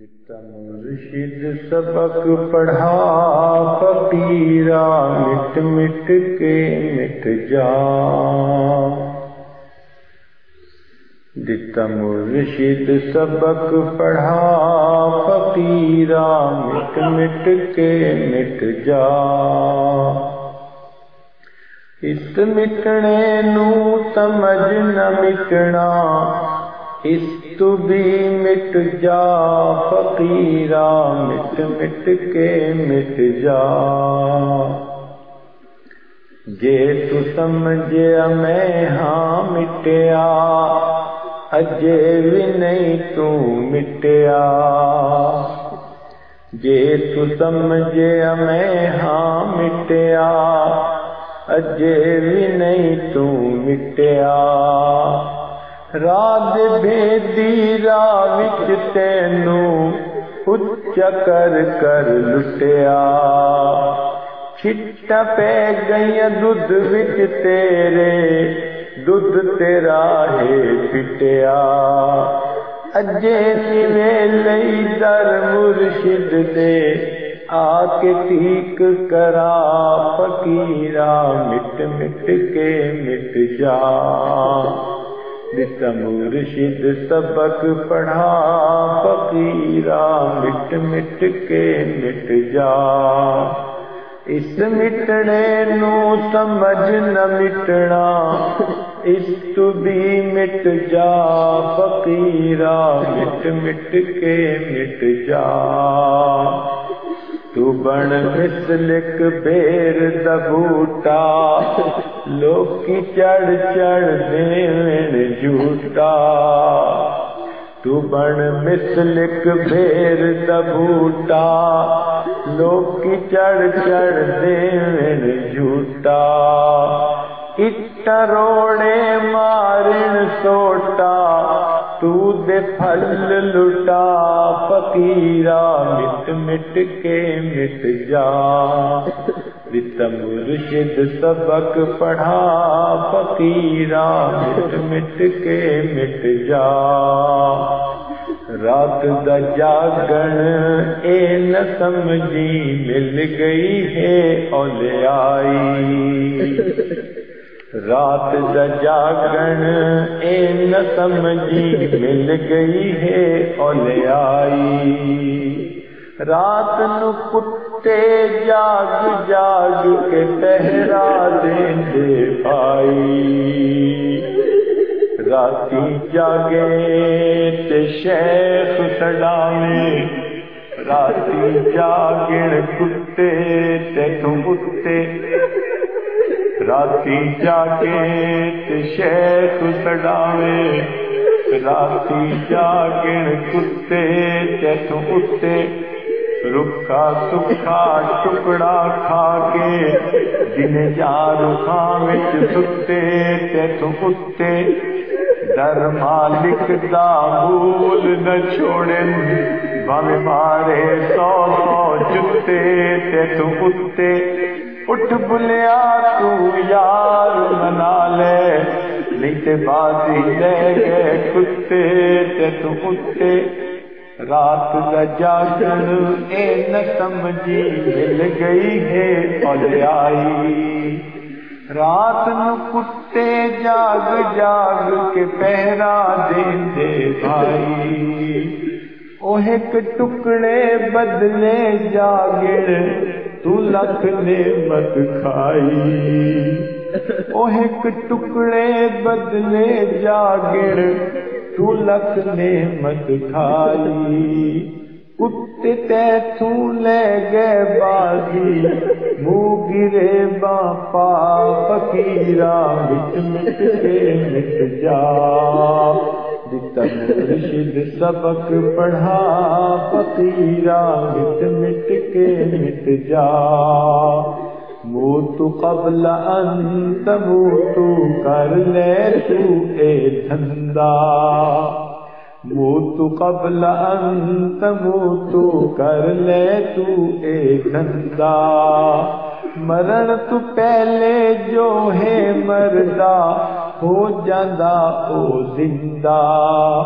مرشد سبق پڑھا فقیرا مٹ مٹ کے مٹ جا۔ دتا مرشد سبق پڑھا فقیرا مٹ مٹ کے مٹ جا۔ اس مٹنے نو سمجھ نہ مٹنا اس تو بھی مٹ جا، فقیرا مٹ مٹ کے مٹ جا۔ جے تو سمجھے میں ہاں مٹیا، اجے بھی نہیں تو مٹیا۔ جے تو سمجھے میں ہاں مٹیا، اجے بھی نہیں تو مٹیا۔ رات بھیدی راوچ تینوں اچ کر کر لٹیا۔ چھٹ پہ گئی دودھ وچ تیرے، دودھ تیرا ہے پٹیا۔ اجے سوے لئی در مرشد دے آ کے ٹھیک کرا فقیرا مٹ مٹ کے مٹ جا۔ مرشد سبق پڑھا فقیرا مٹ مٹ کے مٹ جا۔ اس مٹنے نو سمجھ نہ مٹنا، اس تو بھی مٹ جا۔ فقیرا مٹ مٹ کے مٹ جا۔ تو بن مسلک بیر دبوٹا لوکی چڑھ چڑھ دین جھوٹا تو بن مسلک بیر دبوٹا لوکی چڑھ چڑھ دین جھوٹا اٹ روڑے مارن سوٹا تو دے پھل لٹا فقیرا، مٹ مٹ کے مٹ جا۔ مرشد سبق پڑھا، فقیرا، مٹ مٹ کے مٹ جا۔ رات دا جاگن، اے نہ سمجھی، مل گئی ہے اولے آئی رات دا جاگن اے نہ سمجھی مل گئی ہے اولے آئی رات نو کتے جاگ جاگ کے پہرا دیں دے پائی راتی جاگے تے شیخ سڈاوے۔ راتی جاگن کتے تے تو کتے۔ راتی جاگے شیخ سڈاوے راتی جاگن کتے تیتوں اتے، رکھا سکھا ٹکڑا کھا کے جن جا رکھا وچ ستے تیتوں اتے۔ در مالک دا بھول نہ چھوڑن بھاوے مارے سو سو جتے تیتوں اتے۔ اٹھ بلیا تو یار منا لے، نہیں تے بازی لے گئے کتے تے تو کتے۔ رات دا جاگن اے نہ سمجھی مل گئی ہے اور آئی۔ رات نو کتے جاگ جاگ کے پہرا دیں دے بھائی۔ وہ ایک ٹکڑے بدلے جاگڑ تو لکھ نعمت کھائی۔ وہ ایک ٹکڑے بدلے جاگڑ تو لکھ نعمت کھائی۔ کتے تے تو لے گئے بازی منہ گرے باپا فقیرا مٹ مٹ کے مٹ جا۔ مرشد سبق پڑھا فقیرا مٹ مٹ کے مٹ جا۔ موت قبل ان تموت کر لے تو اے دھندا۔ موت قبل ان تموت کر لے تو اے دھندا۔ مرن تو پہلے جو ہے مردہ ہو جاندہ، او زندہ۔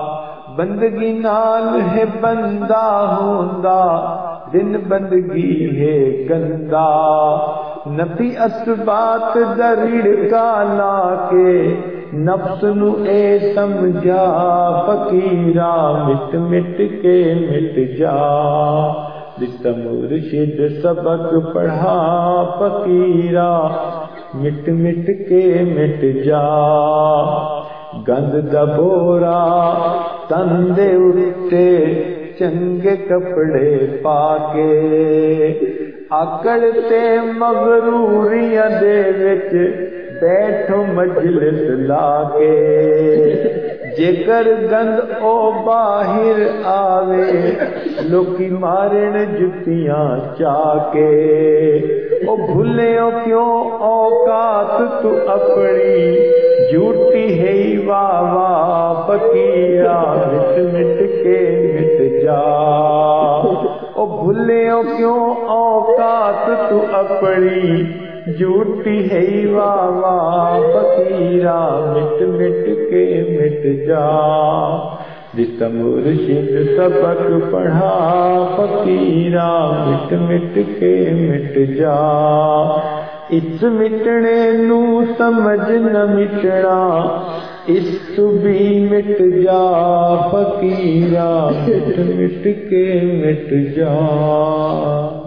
بندگی نال ہے بندہ ہوندا، دن بندگی ہے گندا۔ نفی اسبات درڑ کا لا کے، نفس نو اے سمجھا فقیرا مٹ مٹ کے مٹ جا۔ دتا مرشد سبق پڑھا فقیرا مٹ مٹ کے مٹ جا گند دبورا تندے اٹھتے چنگے کپڑے پا کے آکڑ تے مغروریاں دے وچ بیٹھو مجلس لا کے جگر گند او باہر آوے لوکی مارن جتیاں چا کے او بھولے او کیوں اوقات تو اپنی جھوٹی ہے واہ واہ فقیرا مٹ مٹ کے مٹ جا۔ او بھولے او کیوں اوقات تو اپنی جھوٹی ہے واہ واہ فقیرا مٹ مٹ کے مٹ جا۔ جس مرشد سبق پڑھا، فقیرہ مٹ مٹ کے مٹ جا۔ اس مٹنے نو سمجھ نہ مٹنا، اس تو بھی مٹ جا۔ فقیرہ مٹ مٹ کے مٹ جا۔